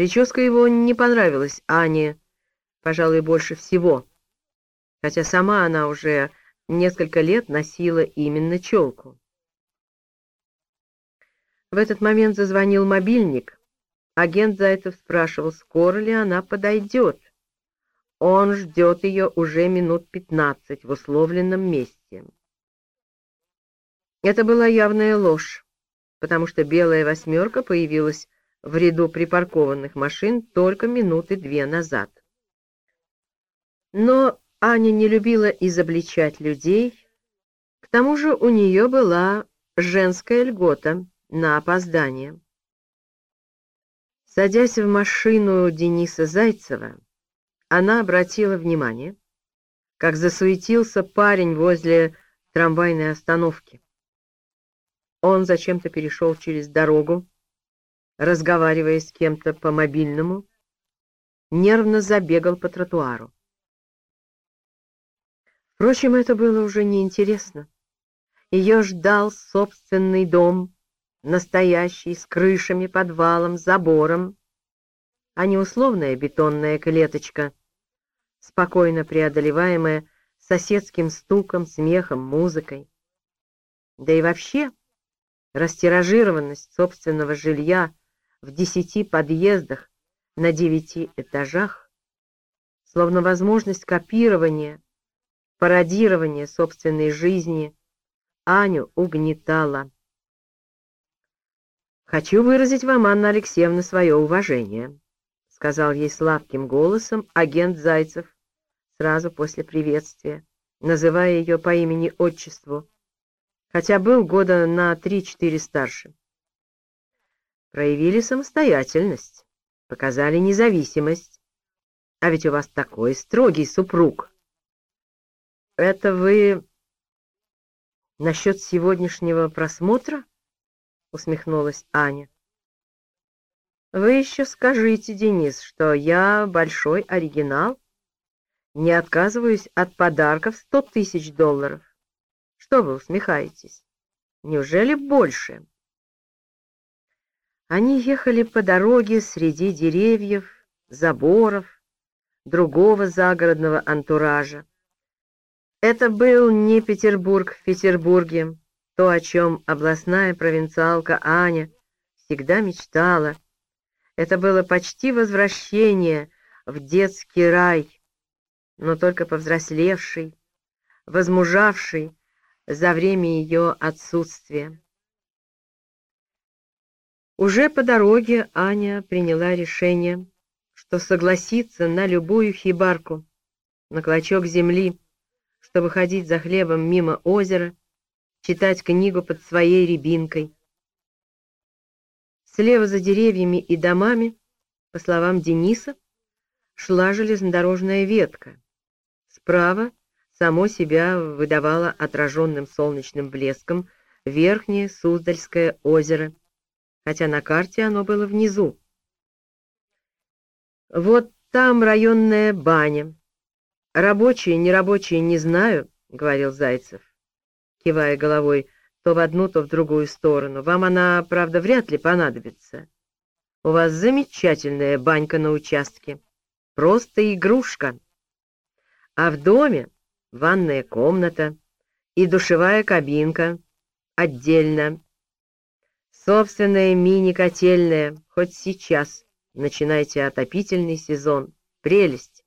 Прическа его не понравилась Ане, пожалуй, больше всего, хотя сама она уже несколько лет носила именно челку. В этот момент зазвонил мобильник. Агент Зайцев спрашивал, скоро ли она подойдет. Он ждет ее уже минут пятнадцать в условленном месте. Это была явная ложь, потому что белая восьмерка появилась в ряду припаркованных машин только минуты две назад. Но Аня не любила изобличать людей, к тому же у нее была женская льгота на опоздание. Садясь в машину Дениса Зайцева, она обратила внимание, как засуетился парень возле трамвайной остановки. Он зачем-то перешел через дорогу, разговаривая с кем-то по мобильному, нервно забегал по тротуару. Впрочем, это было уже неинтересно. Ее ждал собственный дом, настоящий, с крышами, подвалом, забором, а не условная бетонная клеточка — спокойно преодолеваемая соседским стуком, смехом, музыкой. Да и вообще, растиражированность собственного жилья в десяти подъездах на девяти этажах, словно возможность копирования, пародирования собственной жизни, Аню угнетала. «Хочу выразить вам, Анна Алексеевна, свое уважение», — сказал ей сладким голосом агент Зайцев, сразу после приветствия, называя ее по имени-отчеству, хотя был года на три-четыре старше. Проявили самостоятельность, показали независимость. А ведь у вас такой строгий супруг. Это вы насчет сегодняшнего просмотра? Усмехнулась Аня. Вы еще скажите, Денис, что я большой оригинал не отказываюсь от подарков сто тысяч долларов. Что вы усмехаетесь? Неужели больше? Они ехали по дороге среди деревьев, заборов, другого загородного антуража. Это был не Петербург в Петербурге, то, о чем областная провинциалка Аня всегда мечтала. Это было почти возвращение в детский рай, но только повзрослевший, возмужавший за время ее отсутствия. Уже по дороге Аня приняла решение, что согласится на любую хибарку, на клочок земли, чтобы ходить за хлебом мимо озера, читать книгу под своей рябинкой. Слева за деревьями и домами, по словам Дениса, шла железнодорожная ветка, Справа само себя выдавало отраженным солнечным блеском верхнее Суздальское озеро, хотя на карте оно было внизу. «Вот там районная баня. Рабочие, нерабочие, не знаю», — говорил Зайцев, кивая головой то в одну, то в другую сторону. «Вам она, правда, вряд ли понадобится. У вас замечательная банька на участке. Просто игрушка» а в доме ванная комната и душевая кабинка отдельно. Собственная мини-котельная, хоть сейчас начинайте отопительный сезон. Прелесть!